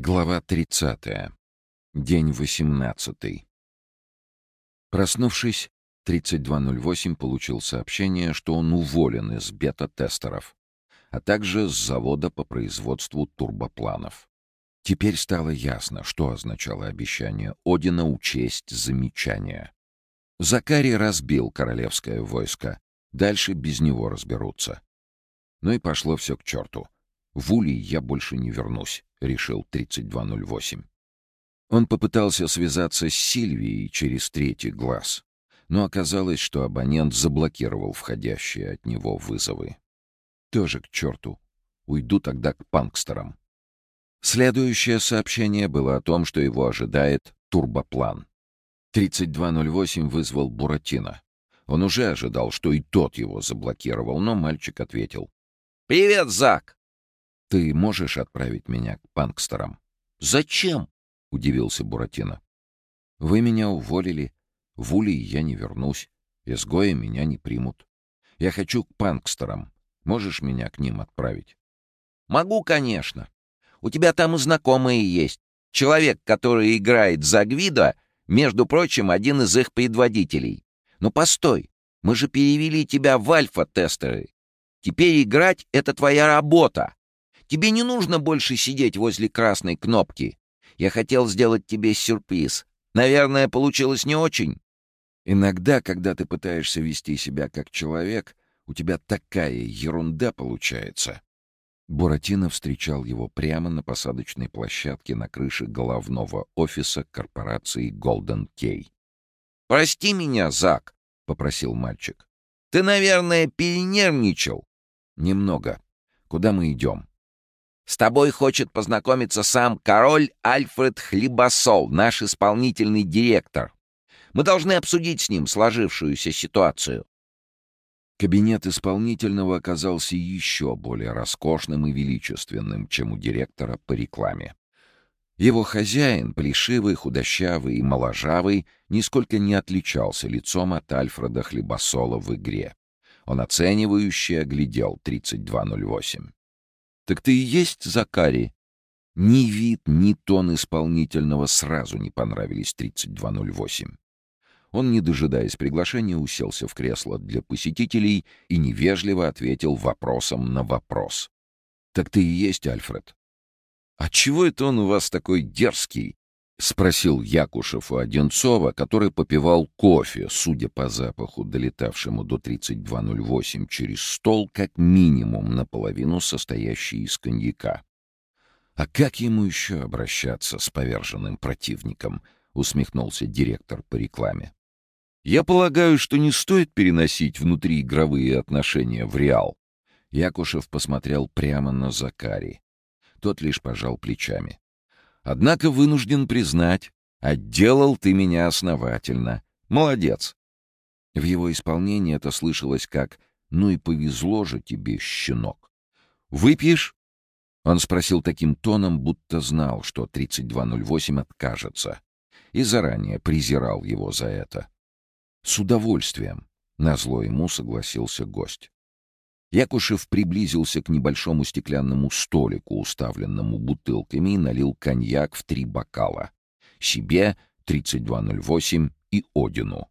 Глава 30. День 18. Проснувшись, 3208 получил сообщение, что он уволен из бета-тестеров, а также с завода по производству турбопланов. Теперь стало ясно, что означало обещание Одина учесть замечания. Закарий разбил королевское войско, дальше без него разберутся. Ну и пошло все к черту. В Улей я больше не вернусь. — решил 3208. Он попытался связаться с Сильвией через третий глаз, но оказалось, что абонент заблокировал входящие от него вызовы. Тоже к черту. Уйду тогда к панкстерам. Следующее сообщение было о том, что его ожидает турбоплан. 3208 вызвал Буратино. Он уже ожидал, что и тот его заблокировал, но мальчик ответил. «Привет, Зак! «Ты можешь отправить меня к панкстерам?» «Зачем?» — удивился Буратино. «Вы меня уволили. В Улей я не вернусь. Изгоя меня не примут. Я хочу к панкстерам. Можешь меня к ним отправить?» «Могу, конечно. У тебя там и знакомые есть. Человек, который играет за Гвида, между прочим, один из их предводителей. Но постой, мы же перевели тебя в альфа-тестеры. Теперь играть — это твоя работа. Тебе не нужно больше сидеть возле красной кнопки. Я хотел сделать тебе сюрприз. Наверное, получилось не очень». «Иногда, когда ты пытаешься вести себя как человек, у тебя такая ерунда получается». Буратино встречал его прямо на посадочной площадке на крыше головного офиса корпорации Golden Key. «Прости меня, Зак», — попросил мальчик. «Ты, наверное, перенервничал». «Немного. Куда мы идем?» С тобой хочет познакомиться сам король Альфред Хлебосол, наш исполнительный директор. Мы должны обсудить с ним сложившуюся ситуацию». Кабинет исполнительного оказался еще более роскошным и величественным, чем у директора по рекламе. Его хозяин, плешивый, худощавый и моложавый, нисколько не отличался лицом от Альфреда Хлебосола в игре. Он оценивающе оглядел 3208. «Так ты и есть Закари?» Ни вид, ни тон исполнительного сразу не понравились 3208. Он, не дожидаясь приглашения, уселся в кресло для посетителей и невежливо ответил вопросом на вопрос. «Так ты и есть Альфред?» «А чего это он у вас такой дерзкий?» — спросил Якушев у Одинцова, который попивал кофе, судя по запаху, долетавшему до 3208 через стол, как минимум наполовину состоящий из коньяка. «А как ему еще обращаться с поверженным противником?» — усмехнулся директор по рекламе. «Я полагаю, что не стоит переносить внутриигровые отношения в реал». Якушев посмотрел прямо на Закари. Тот лишь пожал плечами. Однако вынужден признать, отделал ты меня основательно. Молодец. В его исполнении это слышалось как «ну и повезло же тебе, щенок». «Выпьешь?» Он спросил таким тоном, будто знал, что 3208 откажется, и заранее презирал его за это. «С удовольствием», — назло ему согласился гость. Якушев приблизился к небольшому стеклянному столику, уставленному бутылками, и налил коньяк в три бокала. Себе, 3208 и Одину.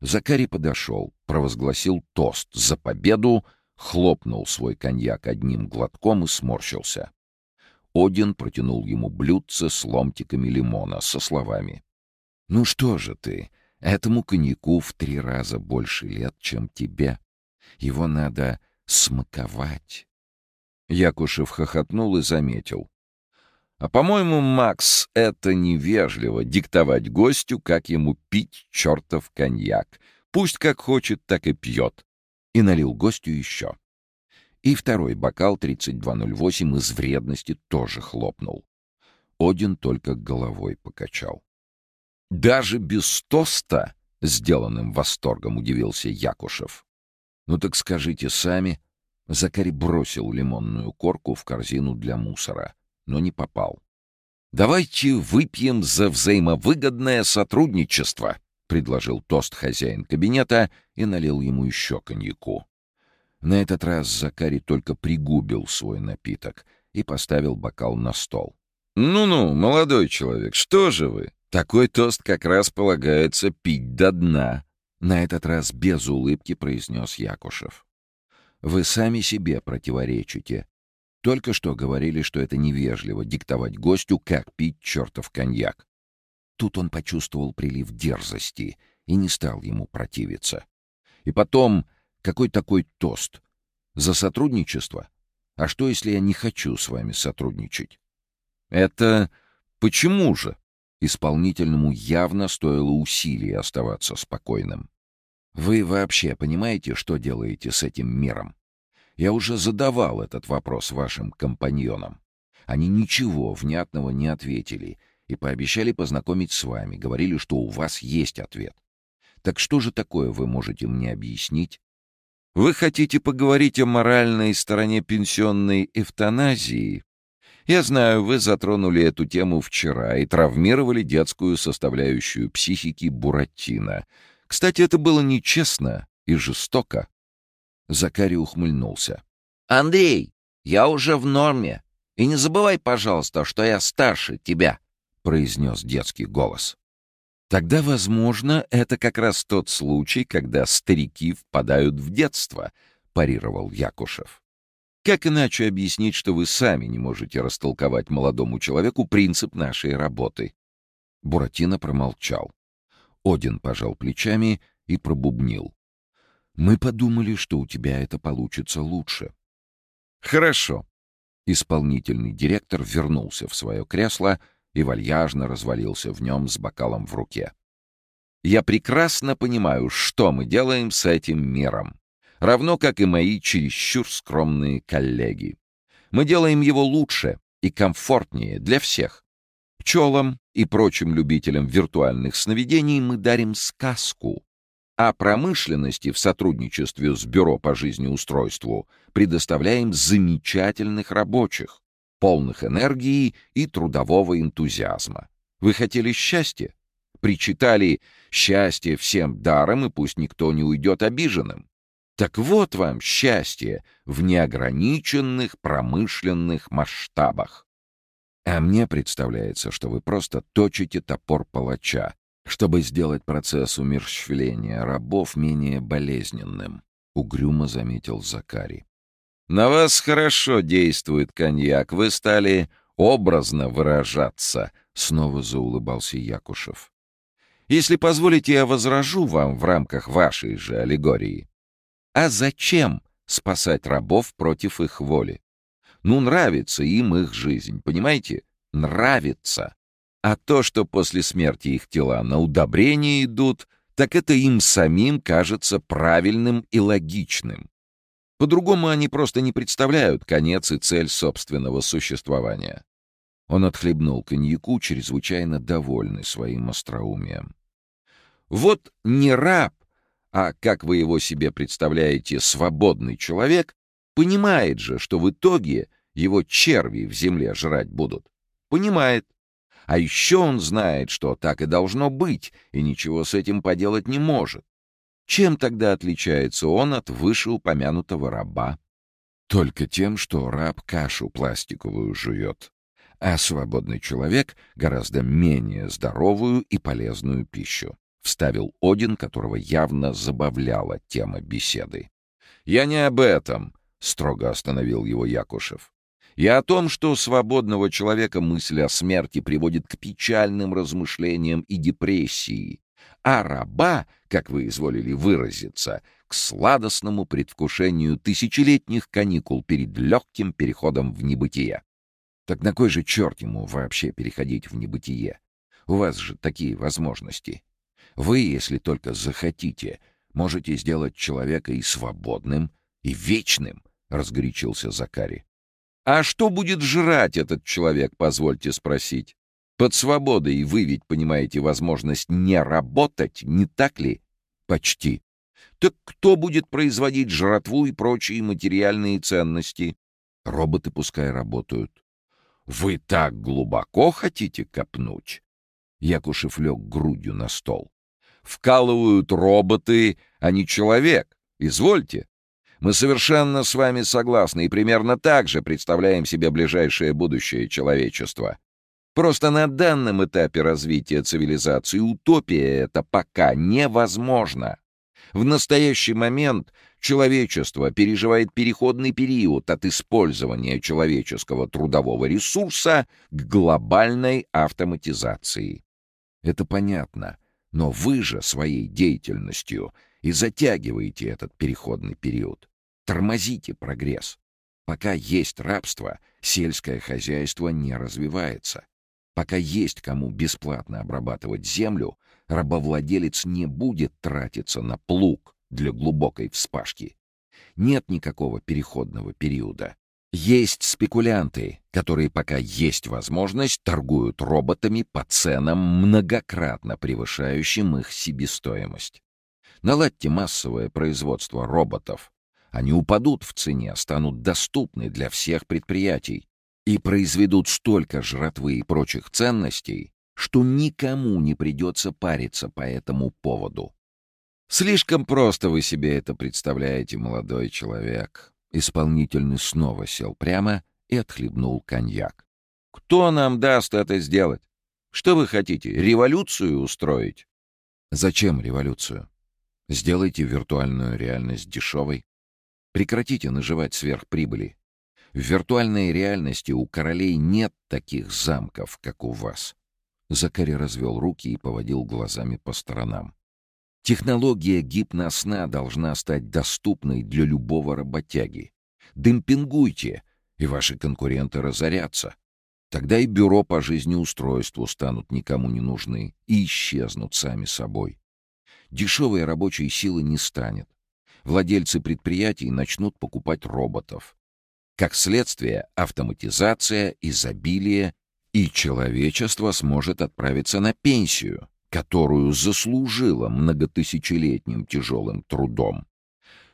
Закари подошел, провозгласил тост за победу, хлопнул свой коньяк одним глотком и сморщился. Один протянул ему блюдце с ломтиками лимона со словами. «Ну что же ты, этому коньяку в три раза больше лет, чем тебе. Его надо смаковать. Якушев хохотнул и заметил. А по-моему, Макс, это невежливо диктовать гостю, как ему пить чертов коньяк. Пусть как хочет, так и пьет. И налил гостю еще. И второй бокал 3208 из вредности тоже хлопнул. Один только головой покачал. «Даже без тоста?» — сделанным восторгом удивился Якушев. «Ну так скажите сами». Закари бросил лимонную корку в корзину для мусора, но не попал. «Давайте выпьем за взаимовыгодное сотрудничество», — предложил тост хозяин кабинета и налил ему еще коньяку. На этот раз Закари только пригубил свой напиток и поставил бокал на стол. «Ну-ну, молодой человек, что же вы? Такой тост как раз полагается пить до дна», — на этот раз без улыбки произнес Якушев. «Вы сами себе противоречите. Только что говорили, что это невежливо диктовать гостю, как пить чертов коньяк. Тут он почувствовал прилив дерзости и не стал ему противиться. И потом, какой такой тост? За сотрудничество? А что, если я не хочу с вами сотрудничать? Это почему же? Исполнительному явно стоило усилий оставаться спокойным. Вы вообще понимаете, что делаете с этим миром? Я уже задавал этот вопрос вашим компаньонам. Они ничего внятного не ответили и пообещали познакомить с вами, говорили, что у вас есть ответ. Так что же такое вы можете мне объяснить? Вы хотите поговорить о моральной стороне пенсионной эвтаназии? Я знаю, вы затронули эту тему вчера и травмировали детскую составляющую психики Буратино. Кстати, это было нечестно и жестоко. Закари ухмыльнулся. «Андрей, я уже в норме. И не забывай, пожалуйста, что я старше тебя», — произнес детский голос. Тогда, возможно, это как раз тот случай, когда старики впадают в детство, — парировал Якушев. Как иначе объяснить, что вы сами не можете растолковать молодому человеку принцип нашей работы? Буратино промолчал. Один пожал плечами и пробубнил. Мы подумали, что у тебя это получится лучше. Хорошо. Исполнительный директор вернулся в свое кресло и вальяжно развалился в нем с бокалом в руке. Я прекрасно понимаю, что мы делаем с этим миром равно как и мои чересчур скромные коллеги. Мы делаем его лучше и комфортнее для всех. Пчелам и прочим любителям виртуальных сновидений мы дарим сказку, а промышленности в сотрудничестве с Бюро по жизнеустройству предоставляем замечательных рабочих, полных энергии и трудового энтузиазма. Вы хотели счастья? Причитали «счастье всем даром, и пусть никто не уйдет обиженным». Так вот вам счастье в неограниченных промышленных масштабах. А мне представляется, что вы просто точите топор палача, чтобы сделать процесс умерщвления рабов менее болезненным, — угрюмо заметил Закари. На вас хорошо действует коньяк, вы стали образно выражаться, — снова заулыбался Якушев. Если позволите, я возражу вам в рамках вашей же аллегории. А зачем спасать рабов против их воли? Ну, нравится им их жизнь, понимаете? Нравится. А то, что после смерти их тела на удобрение идут, так это им самим кажется правильным и логичным. По-другому они просто не представляют конец и цель собственного существования. Он отхлебнул коньяку, чрезвычайно довольный своим остроумием. Вот не раб а, как вы его себе представляете, свободный человек, понимает же, что в итоге его черви в земле жрать будут. Понимает. А еще он знает, что так и должно быть, и ничего с этим поделать не может. Чем тогда отличается он от вышеупомянутого раба? Только тем, что раб кашу пластиковую жует, а свободный человек — гораздо менее здоровую и полезную пищу. — вставил Один, которого явно забавляла тема беседы. «Я не об этом», — строго остановил его Якушев. «Я о том, что свободного человека мысль о смерти приводит к печальным размышлениям и депрессии, а раба, как вы изволили выразиться, к сладостному предвкушению тысячелетних каникул перед легким переходом в небытие. Так на кой же черт ему вообще переходить в небытие? У вас же такие возможности. Вы, если только захотите, можете сделать человека и свободным, и вечным, — разгорячился Закари. А что будет жрать этот человек, позвольте спросить? Под свободой вы ведь понимаете возможность не работать, не так ли? Почти. Так кто будет производить жратву и прочие материальные ценности? Роботы пускай работают. Вы так глубоко хотите копнуть? Якушев лег грудью на стол вкалывают роботы, а не человек. Извольте. Мы совершенно с вами согласны и примерно так же представляем себе ближайшее будущее человечества. Просто на данном этапе развития цивилизации утопия это пока невозможно. В настоящий момент человечество переживает переходный период от использования человеческого трудового ресурса к глобальной автоматизации. Это понятно, но вы же своей деятельностью и затягиваете этот переходный период. Тормозите прогресс. Пока есть рабство, сельское хозяйство не развивается. Пока есть кому бесплатно обрабатывать землю, рабовладелец не будет тратиться на плуг для глубокой вспашки. Нет никакого переходного периода. Есть спекулянты, которые, пока есть возможность, торгуют роботами по ценам, многократно превышающим их себестоимость. Наладьте массовое производство роботов. Они упадут в цене, станут доступны для всех предприятий и произведут столько жратвы и прочих ценностей, что никому не придется париться по этому поводу. Слишком просто вы себе это представляете, молодой человек. Исполнительный снова сел прямо и отхлебнул коньяк. Кто нам даст это сделать? Что вы хотите, революцию устроить? Зачем революцию? Сделайте виртуальную реальность дешевой. Прекратите наживать сверхприбыли. В виртуальной реальности у королей нет таких замков, как у вас. Закари развел руки и поводил глазами по сторонам. Технология гипносна должна стать доступной для любого работяги. Демпингуйте, и ваши конкуренты разорятся. Тогда и бюро по жизнеустройству станут никому не нужны и исчезнут сами собой. Дешевой рабочей силы не станет. Владельцы предприятий начнут покупать роботов. Как следствие, автоматизация, изобилие и человечество сможет отправиться на пенсию, которую заслужило многотысячелетним тяжелым трудом.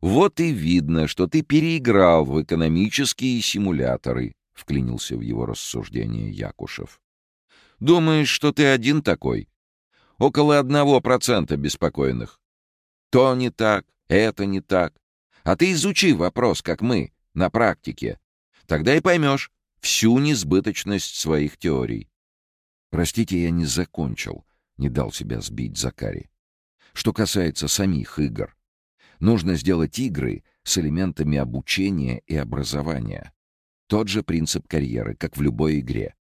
Вот и видно, что ты переиграл в экономические симуляторы, — вклинился в его рассуждение Якушев. «Думаешь, что ты один такой? Около одного процента беспокойных. То не так, это не так. А ты изучи вопрос, как мы, на практике. Тогда и поймешь всю несбыточность своих теорий. Простите, я не закончил, не дал себя сбить Закари. Что касается самих игр, нужно сделать игры с элементами обучения и образования. Тот же принцип карьеры, как в любой игре.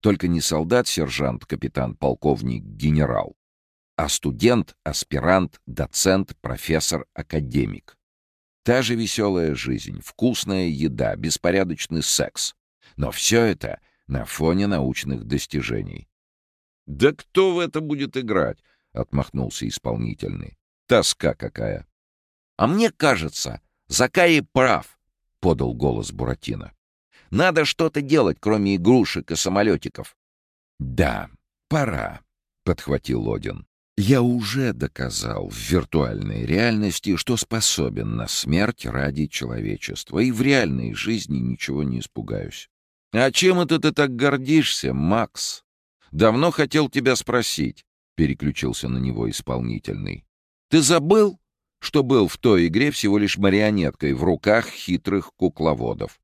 Только не солдат, сержант, капитан, полковник, генерал, а студент, аспирант, доцент, профессор, академик. Та же веселая жизнь, вкусная еда, беспорядочный секс. Но все это на фоне научных достижений. «Да кто в это будет играть?» — отмахнулся исполнительный. «Тоска какая!» «А мне кажется, Закари прав», — подал голос Буратино. «Надо что-то делать, кроме игрушек и самолетиков». «Да, пора», — подхватил Один. Я уже доказал в виртуальной реальности, что способен на смерть ради человечества, и в реальной жизни ничего не испугаюсь. «А чем это ты так гордишься, Макс? Давно хотел тебя спросить», — переключился на него исполнительный. «Ты забыл, что был в той игре всего лишь марионеткой в руках хитрых кукловодов?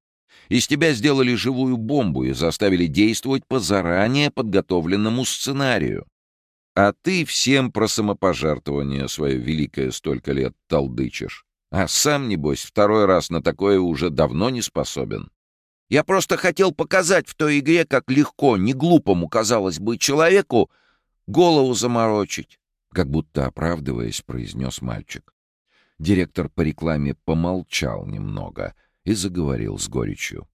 Из тебя сделали живую бомбу и заставили действовать по заранее подготовленному сценарию. А ты всем про самопожертвование свое великое столько лет толдычишь. А сам, небось, второй раз на такое уже давно не способен. Я просто хотел показать в той игре, как легко, не глупому, казалось бы, человеку голову заморочить. Как будто оправдываясь, произнес мальчик. Директор по рекламе помолчал немного и заговорил с горечью.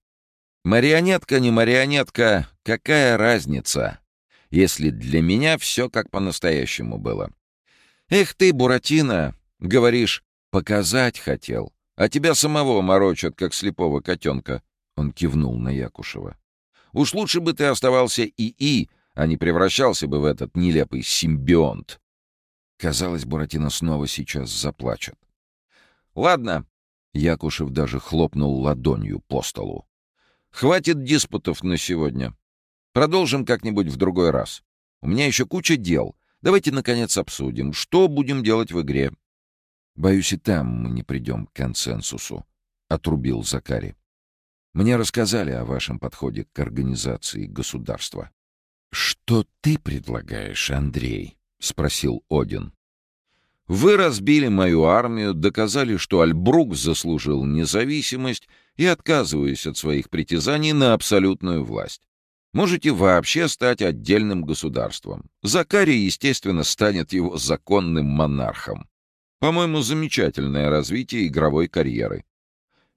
«Марионетка, не марионетка, какая разница? если для меня все как по-настоящему было. Эх ты, Буратино, говоришь, показать хотел, а тебя самого морочат, как слепого котенка. Он кивнул на Якушева. Уж лучше бы ты оставался ИИ, а не превращался бы в этот нелепый симбионт. Казалось, Буратино снова сейчас заплачет. «Ладно», — Якушев даже хлопнул ладонью по столу. «Хватит диспутов на сегодня. Продолжим как-нибудь в другой раз. У меня еще куча дел. Давайте, наконец, обсудим, что будем делать в игре. Боюсь, и там мы не придем к консенсусу, — отрубил Закари. Мне рассказали о вашем подходе к организации государства. «Что ты предлагаешь, Андрей?» — спросил Один. «Вы разбили мою армию, доказали, что Альбрук заслужил независимость и отказываясь от своих притязаний на абсолютную власть. Можете вообще стать отдельным государством. Закарий, естественно, станет его законным монархом. По-моему, замечательное развитие игровой карьеры.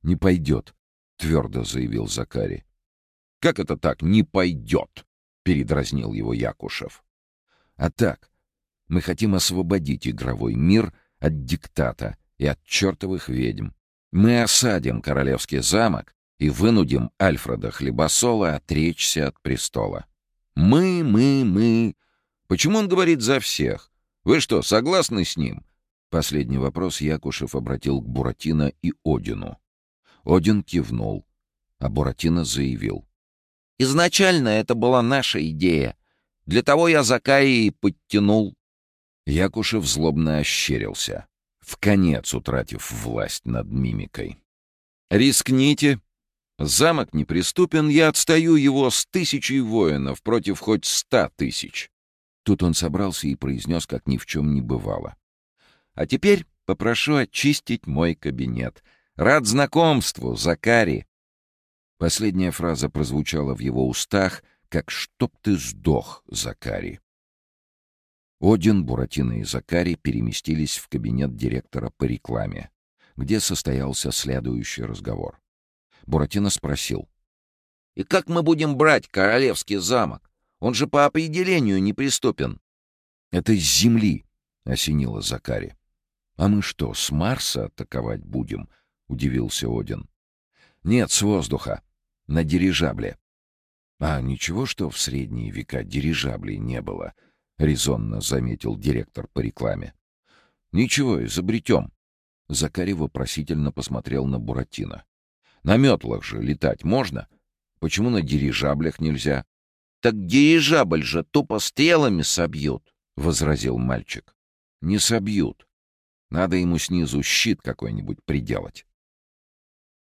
«Не пойдет», — твердо заявил Закари. «Как это так, не пойдет?» — передразнил его Якушев. «А так, мы хотим освободить игровой мир от диктата и от чертовых ведьм. Мы осадим королевский замок и вынудим Альфреда Хлебосола отречься от престола. Мы, мы, мы. Почему он говорит за всех? Вы что, согласны с ним? Последний вопрос Якушев обратил к Буратино и Одину. Один кивнул, а Буратино заявил. «Изначально это была наша идея. Для того я Закарии подтянул». Якушев злобно ощерился, в конец утратив власть над мимикой. «Рискните. Замок неприступен, я отстаю его с тысячей воинов против хоть ста тысяч». Тут он собрался и произнес, как ни в чем не бывало. «А теперь попрошу очистить мой кабинет. Рад знакомству, Закари!» Последняя фраза прозвучала в его устах, как «чтоб ты сдох, Закари». Один, Буратино и Закари переместились в кабинет директора по рекламе, где состоялся следующий разговор. Буратино спросил. «И как мы будем брать королевский замок? Он же по определению неприступен». «Это с земли», — осенило Закари. «А мы что, с Марса атаковать будем?» — удивился Один. «Нет, с воздуха. На дирижабле». «А ничего, что в средние века дирижаблей не было?» — резонно заметил директор по рекламе. «Ничего, изобретем». Закари вопросительно посмотрел на Буратино. «На метлах же летать можно? Почему на дирижаблях нельзя?» «Так дирижабль же тупо стрелами собьют», — возразил мальчик. «Не собьют. Надо ему снизу щит какой-нибудь приделать.